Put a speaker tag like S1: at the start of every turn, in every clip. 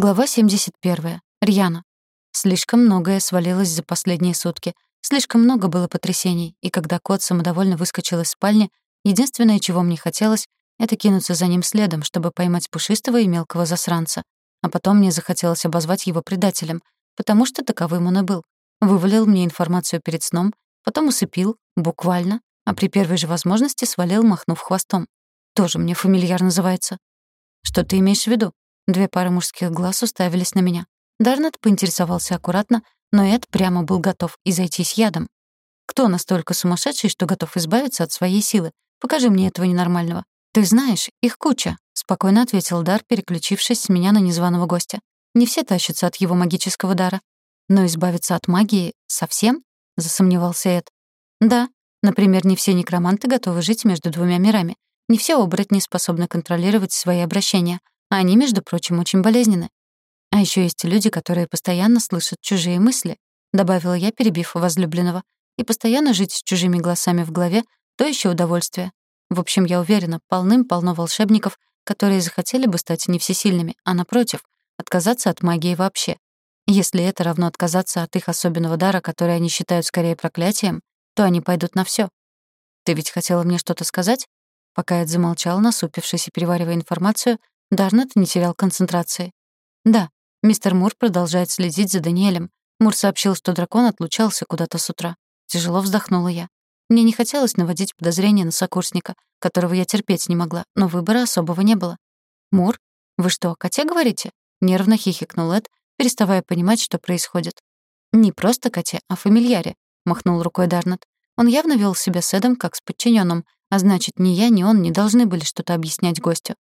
S1: Глава 71. Рьяна. Слишком многое свалилось за последние сутки. Слишком много было потрясений, и когда кот самодовольно выскочил из спальни, единственное, чего мне хотелось, это кинуться за ним следом, чтобы поймать пушистого и мелкого засранца. А потом мне захотелось обозвать его предателем, потому что таковым он и был. Вывалил мне информацию перед сном, потом усыпил, буквально, а при первой же возможности свалил, махнув хвостом. Тоже мне фамильяр называется. Что ты имеешь в виду? Две пары мужских глаз уставились на меня. Дарнет поинтересовался аккуратно, но Эд прямо был готов и зайтись ядом. «Кто настолько сумасшедший, что готов избавиться от своей силы? Покажи мне этого ненормального». «Ты знаешь, их куча», — спокойно ответил Дар, переключившись с меня на незваного гостя. «Не все тащатся от его магического дара». «Но избавиться от магии совсем?» — засомневался Эд. «Да. Например, не все некроманты готовы жить между двумя мирами. Не все оборотни способны контролировать свои обращения, они, между прочим, очень болезненны. А еще есть люди, которые постоянно слышат чужие мысли, добавила я, перебив возлюбленного. И постоянно жить с чужими голосами в голове — то еще удовольствие. В общем, я уверена, полным-полно волшебников, которые захотели бы стать не всесильными, а, напротив, отказаться от магии вообще. Если это равно отказаться от их особенного дара, который они считают скорее проклятием, то они пойдут на все. «Ты ведь хотела мне что-то сказать?» Пока Эд замолчал, насупившись и переваривая информацию, Дарнет не терял концентрации. «Да, мистер Мур продолжает следить за Даниэлем. Мур сообщил, что дракон отлучался куда-то с утра. Тяжело вздохнула я. Мне не хотелось наводить подозрения на сокурсника, которого я терпеть не могла, но выбора особого не было. «Мур? Вы что, о коте говорите?» Нервно хихикнул Эд, переставая понимать, что происходит. «Не просто коте, а фамильяре», — махнул рукой Дарнет. Он явно вел себя с Эдом как с подчиненным, а значит, ни я, ни он не должны были что-то объяснять гостю.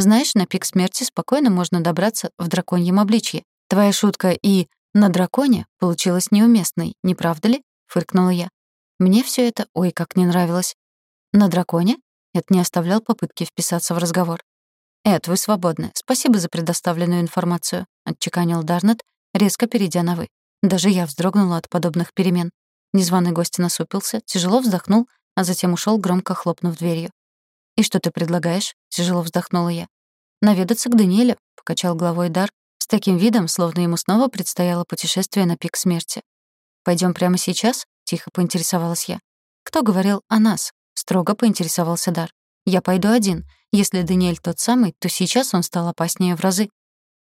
S1: Знаешь, на пик смерти спокойно можно добраться в драконьем обличье. Твоя шутка и «на драконе» получилась неуместной, не правда ли?» — фыркнула я. Мне все это ой как не нравилось. «На драконе?» Это не оставлял попытки вписаться в разговор. «Эд, вы свободны. Спасибо за предоставленную информацию», — отчеканил Дарнет, резко перейдя на «вы». Даже я вздрогнула от подобных перемен. Незваный гость насупился, тяжело вздохнул, а затем ушел, громко хлопнув дверью. «И что ты предлагаешь?» — тяжело вздохнула я. «Наведаться к Даниэлю», — покачал головой Дар, с таким видом, словно ему снова предстояло путешествие на пик смерти. Пойдем прямо сейчас?» — тихо поинтересовалась я. «Кто говорил о нас?» — строго поинтересовался Дар. «Я пойду один. Если Даниэль тот самый, то сейчас он стал опаснее в разы.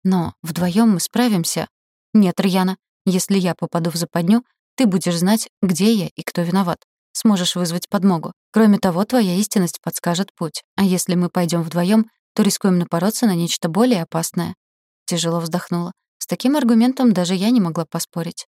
S1: Но вдвоем мы справимся. Нет, Рьяна, если я попаду в западню, ты будешь знать, где я и кто виноват сможешь вызвать подмогу. Кроме того, твоя истинность подскажет путь. А если мы пойдем вдвоем, то рискуем напороться на нечто более опасное. Тяжело вздохнула. С таким аргументом даже я не могла поспорить.